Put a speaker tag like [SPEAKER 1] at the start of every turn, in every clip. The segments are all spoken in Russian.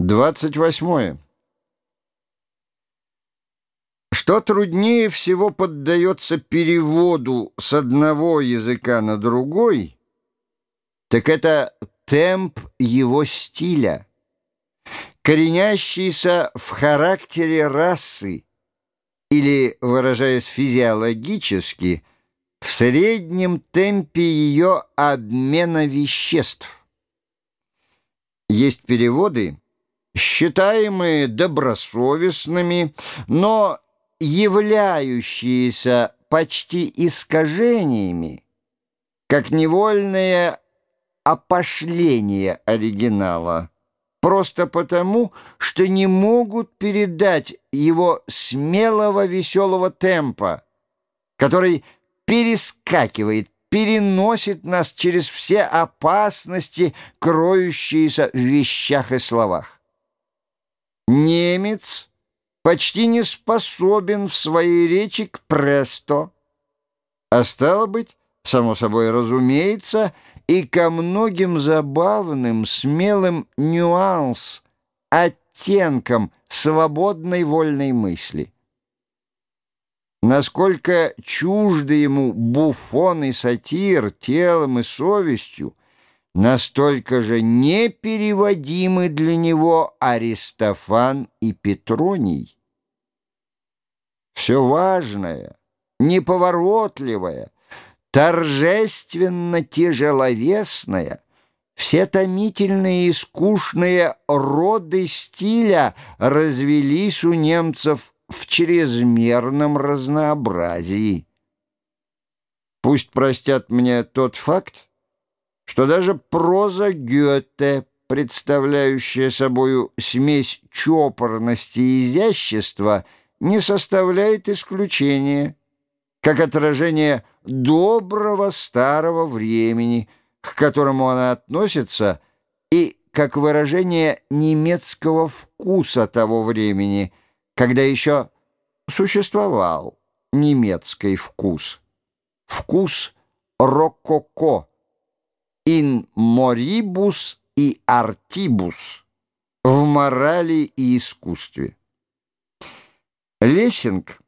[SPEAKER 1] двадцать восьмое. Что труднее всего поддается переводу с одного языка на другой, так это темп его стиля, коренящийся в характере расы, или, выражаясь физиологически, в среднем темпе ее обмена веществ. Есть переводы, считаемые добросовестными, но являющиеся почти искажениями, как невольное опошление оригинала, просто потому, что не могут передать его смелого веселого темпа, который перескакивает, переносит нас через все опасности, кроющиеся в вещах и словах. Немец почти не способен в своей речи к престо, а стало быть, само собой разумеется, и ко многим забавным, смелым нюанс, оттенкам свободной вольной мысли. Насколько чужды ему буфон и сатир телом и совестью, настолько же непереводимы для него Аристофан и Петроний. Все важное, неповоротливое, торжественно тяжеловесное, все томительные и скучные роды стиля развелись у немцев в чрезмерном разнообразии. Пусть простят мне тот факт, что даже проза Гёте, представляющая собою смесь чопорности и изящества, не составляет исключения, как отражение доброго старого времени, к которому она относится, и как выражение немецкого вкуса того времени, когда еще существовал немецкий вкус. Вкус рококо, in moribus и artibus в морали и искусстве. Лессинг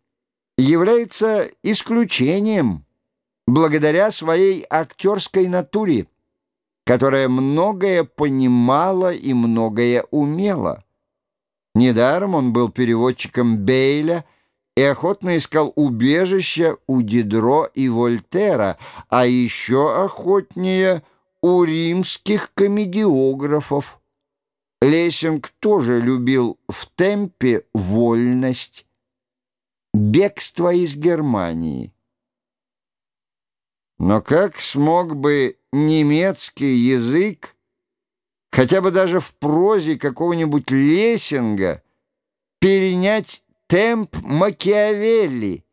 [SPEAKER 1] является исключением благодаря своей актерской натуре, которая многое понимала и многое умела. Недаром он был переводчиком Бейля и охотно искал убежища у Дидро и Вольтера, а еще охотнее у римских комедиографов. Лессинг тоже любил в темпе вольность, бегство из Германии. Но как смог бы немецкий язык, хотя бы даже в прозе какого-нибудь Лессинга, перенять темп Макиавелли,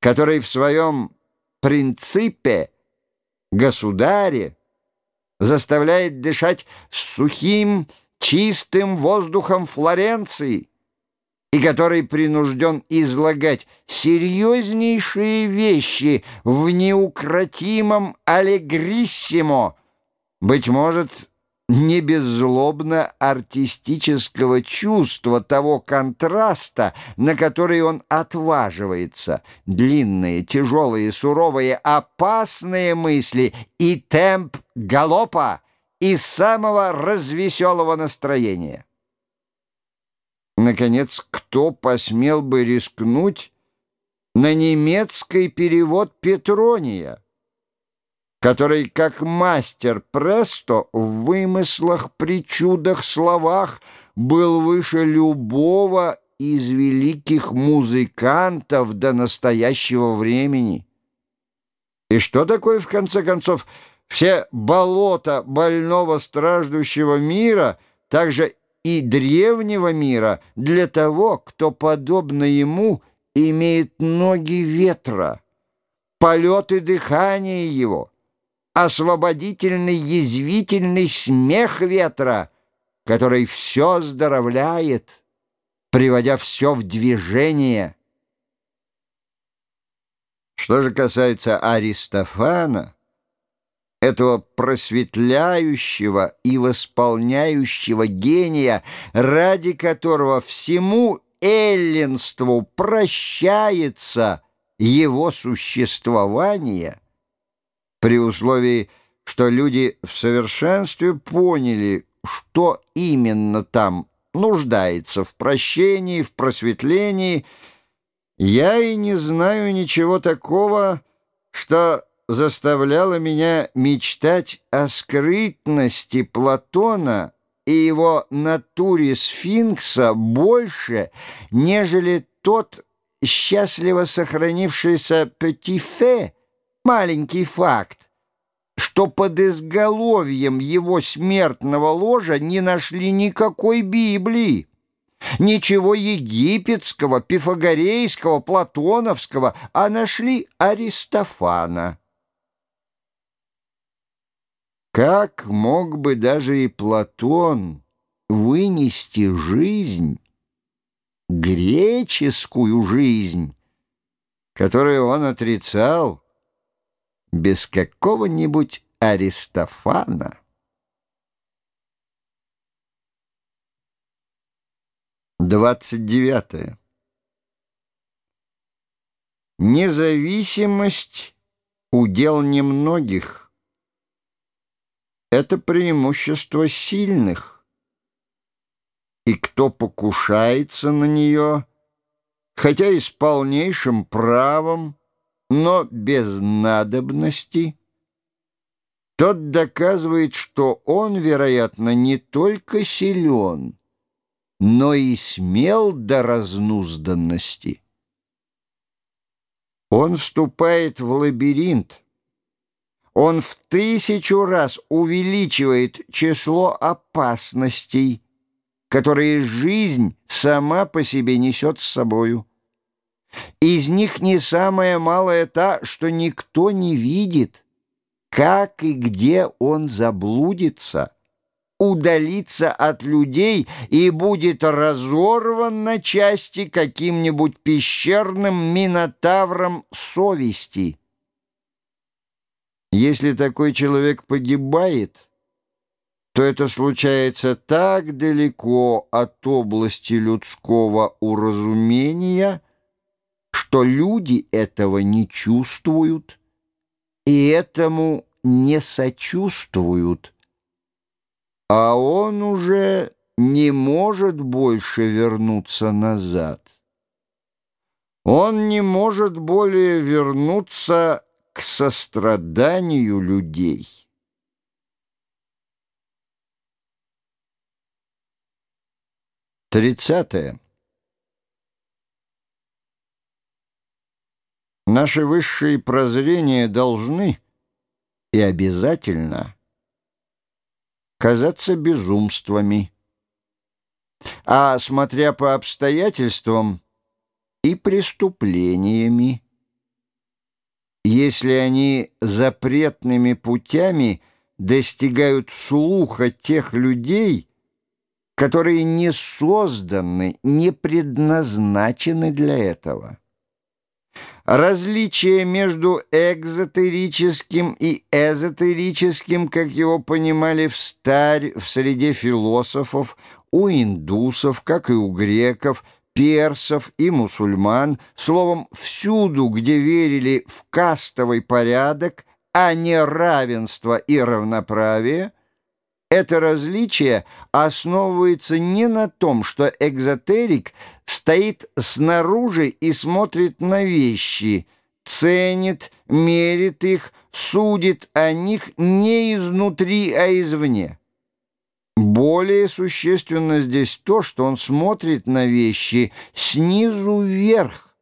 [SPEAKER 1] который в своем принципе государе заставляет дышать сухим, чистым воздухом Флоренции и который принужден излагать серьезнейшие вещи в неукротимом аллегриссимо, быть может, не беззлобно артистического чувства того контраста, на который он отваживается, длинные, тяжелые, суровые, опасные мысли и темп галопа и самого развеселого настроения. Наконец, кто посмел бы рискнуть на немецкий перевод Петрония? Который, как мастер Престо, в вымыслах, причудах, словах был выше любого из великих музыкантов до настоящего времени. И что такое, в конце концов, все болота больного страждущего мира, также и древнего мира, для того, кто, подобно ему, имеет ноги ветра, полеты дыхания его — освободительный язвительный смех ветра, который все здоровляет, приводя все в движение. Что же касается Аристофана, этого просветляющего и восполняющего гения, ради которого всему эллинству прощается его существование, при условии, что люди в совершенстве поняли, что именно там нуждается в прощении, в просветлении, я и не знаю ничего такого, что заставляло меня мечтать о скрытности Платона и его натуре сфинкса больше, нежели тот счастливо сохранившийся Петифе, маленький факт, что под изголовьем его смертного ложа не нашли никакой Библии. Ничего египетского, пифагорейского, платоновского, а нашли Аристофана. Как мог бы даже и Платон вынести жизнь, греческую жизнь, которую он отрицал без какого-нибудь Аристофана? Двадцать девятое. Независимость — удел немногих — это преимущество сильных. И кто покушается на нее, хотя и с полнейшим правом, но без надобности, тот доказывает, что он, вероятно, не только силен, но и смел до разнузданности. Он вступает в лабиринт, он в тысячу раз увеличивает число опасностей, которые жизнь сама по себе несет с собою. Из них не самое малое та, что никто не видит, как и где он заблудится, удалится от людей и будет разорван на части каким-нибудь пещерным минотавром совести. Если такой человек погибает, то это случается так далеко от области людского уразумения, что люди этого не чувствуют и этому не сочувствуют, а он уже не может больше вернуться назад. Он не может более вернуться к состраданию людей. Тридцатое. Наши высшие прозрения должны и обязательно казаться безумствами, а, смотря по обстоятельствам, и преступлениями если они запретными путями достигают слуха тех людей, которые не созданы, не предназначены для этого. Различие между экзотерическим и эзотерическим, как его понимали в старь, в среде философов, у индусов, как и у греков, персов и мусульман, словом, всюду, где верили в кастовый порядок, а не равенство и равноправие, это различие основывается не на том, что экзотерик стоит снаружи и смотрит на вещи, ценит, мерит их, судит о них не изнутри, а извне. Более существенно здесь то, что он смотрит на вещи снизу вверх,